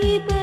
baby.